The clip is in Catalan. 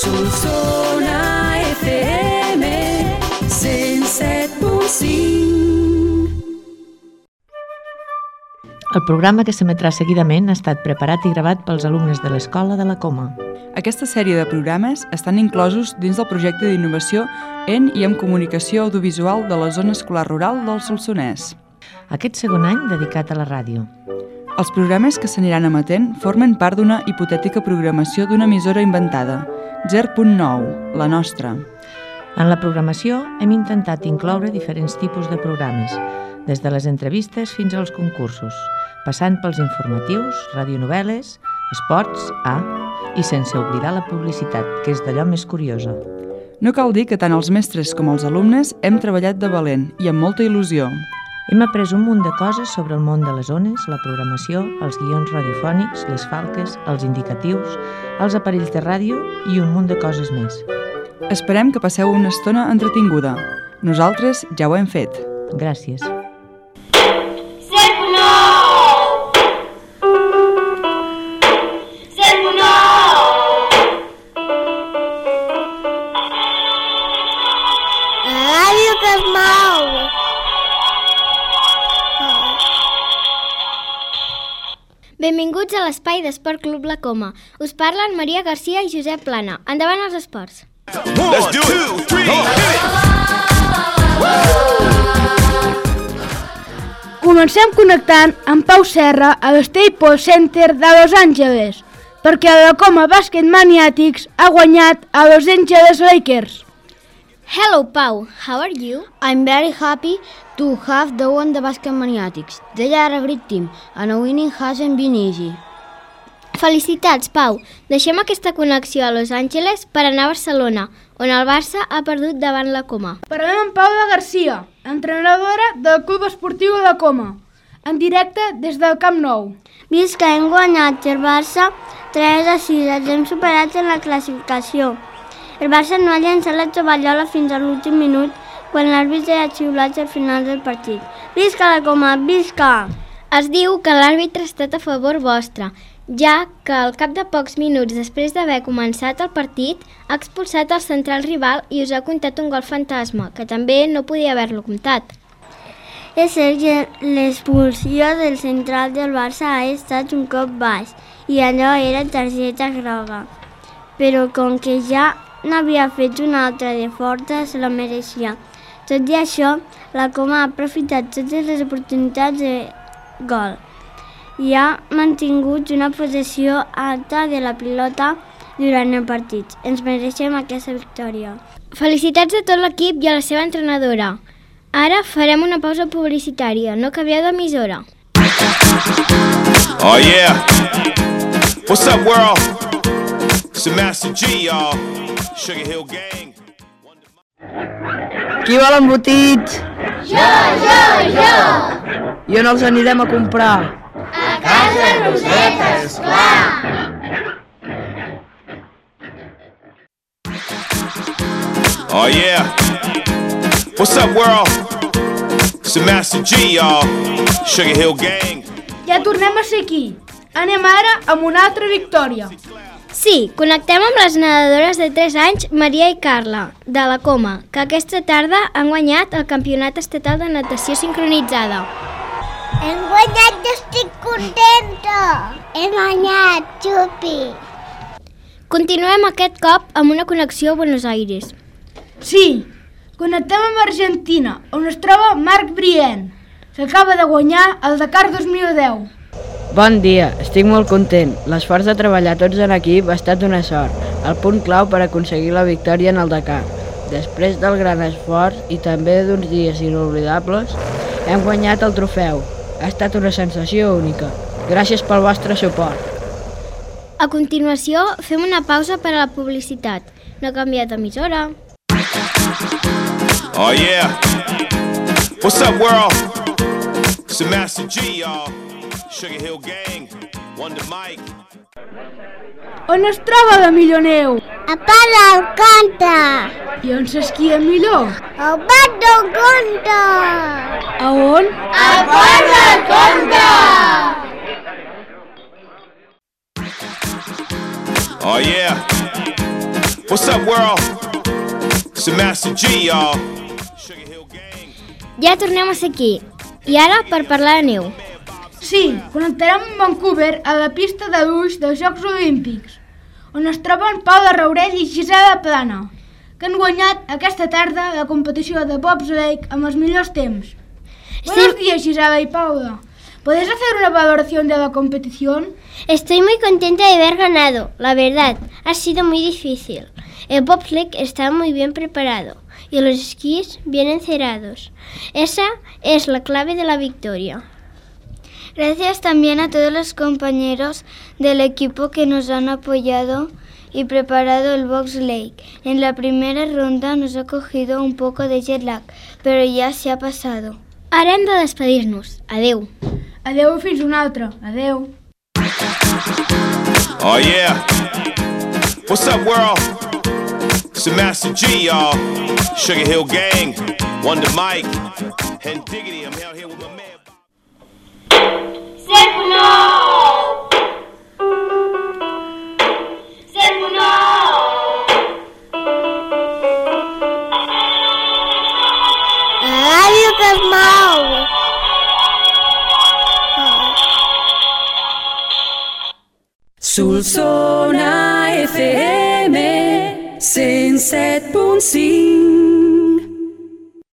Solsona FM 107.5 el programa que s'emetrà seguidament ha estat preparat i gravat pels alumnes de l'Escola de la Coma. Aquesta sèrie de programes estan inclosos dins del projecte d'innovació en i en comunicació audiovisual de la zona escolar rural del Solsonès. Aquest segon any dedicat a la ràdio. Els programes que s'aniran emetent formen part d'una hipotètica programació d'una emissora inventada, GER.9, la nostra. En la programació hem intentat incloure diferents tipus de programes, des de les entrevistes fins als concursos, passant pels informatius, radionovel·les, esports, A, i sense oblidar la publicitat, que és d'allò més curiosa. No cal dir que tant els mestres com els alumnes hem treballat de valent i amb molta il·lusió. Hem après un munt de coses sobre el món de les ones, la programació, els guions radiofònics, les falques, els indicatius, els aparells de ràdio i un munt de coses més. Esperem que passeu una estona entretinguda. Nosaltres ja ho hem fet. Gràcies. Benvinguts a l'espai d'Esport Club La Coma. Us parlen Maria Garcia i Josep Plana. Endavant els esports. Let's do it. Two, Comencem connectant amb Pau Serra a l'Staples Center de Los Angeles, perquè la Coma Basket Maniàtics ha guanyat a Los Angeles Lakers. Hello, Pau. How are you? I'm very happy to have the won the Basket Maniatics. They are a great team, and winning hasn't been easy. Felicitats, Pau. Deixem aquesta connexió a Los Angeles per anar a Barcelona, on el Barça ha perdut davant la Coma. Parlem amb Paula Garcia, entrenadora del Club Esportiu de la Coma, en directe des del Camp Nou. Vist que hem guanyat el Barça 3 a 6, els hem superat en la classificació. El Barça no ha llançat la tovallola fins a l'últim minut quan l'àrbitre ha xiulat al final del partit. Visca la coma, visca! Es diu que l'àrbitre ha estat a favor vostre, ja que al cap de pocs minuts després d'haver començat el partit ha expulsat el central rival i us ha comptat un gol fantasma, que també no podia haver-lo comptat. És cert que l'expulsió del central del Barça ha estat un cop baix i allò era targeta groga. Però com que ja n'havia fet una altra de forta, se la mereixia. Tot i això, la Coma ha aprofitat totes les oportunitats de gol i ha mantingut una possessió alta de la pilota durant el partit. Ens mereixem aquesta victòria. Felicitats a tot l'equip i a la seva entrenadora. Ara farem una pausa publicitària, no canvieu d'emissora. Oh yeah. What's up, world? It's the Master G, y'all. Sugar Hill Gang. Qui vol embotits? Jo, jo, jo! I on els anirem a comprar? A casa Roseta, esclar! Oh yeah. What's up, world? It's the Master G, y'all. Sugar Hill Gang. Ja tornem a ser aquí. Anem ara amb una altra victòria. Sí, connectem amb les nedadores de 3 anys, Maria i Carla, de la Coma, que aquesta tarda han guanyat el Campionat Estatal de Natació Sincronitzada. Hem guanyat i estic contenta! Hem guanyat, xupi! Continuem aquest cop amb una connexió a Buenos Aires. Sí, connectem amb Argentina, on es troba Marc Brien, que acaba de guanyar el Dakar 2010. Bon dia, estic molt content. L'esforç de treballar tots en equip ha estat una sort, el punt clau per aconseguir la victòria en el Dakar. Després del gran esforç i també d'uns dies inoblidables, hem guanyat el trofeu. Ha estat una sensació única. Gràcies pel vostre suport. A continuació, fem una pausa per a la publicitat. No ha canviat d'emissora. Oh yeah. What's up, world? It's the Master G, y'all. Sugar Hill Gang. Wonder Mike. On es troba la millor neu? A Pala al Conte. I on s'esquia millor? Al Bat del Conte. A on? Al Port del Conte. Oh yeah. What's up, world? It's the Master G, y'all. Sugar Hill Gang. Ja tornem a ser aquí. I ara per parlar de neu. Sí, connectarem amb Vancouver a la pista de luix dels Jocs Olímpics, on es troben Pau de Raurell i Gisela Plana, que han guanyat aquesta tarda la competició de bobsleigh amb els millors temps. Sí. Buenos días, Gisela y Paula. ¿Puedes hacer una valoración de la competición? Estoy muy contenta de haber ganado. La verdad, ha sido muy difícil. El bobsleigh está muy bien preparado y los esquís bien encerados. Esa es la clave de la victoria. Gracias también a todos los compañeros del equipo que nos han apoyado y preparado el box lake. En la primera ronda nos ha cogido un poco de jet lag, pero ya se ha pasado. Ara hem de despedir-nos. Adeu. Adeu fins una altra. Adeu. Oh yeah. What's up, world? It's the Master G, y'all. Sugar Hill Gang, Wonder Mike, and Diggity. Solsona FM 107.5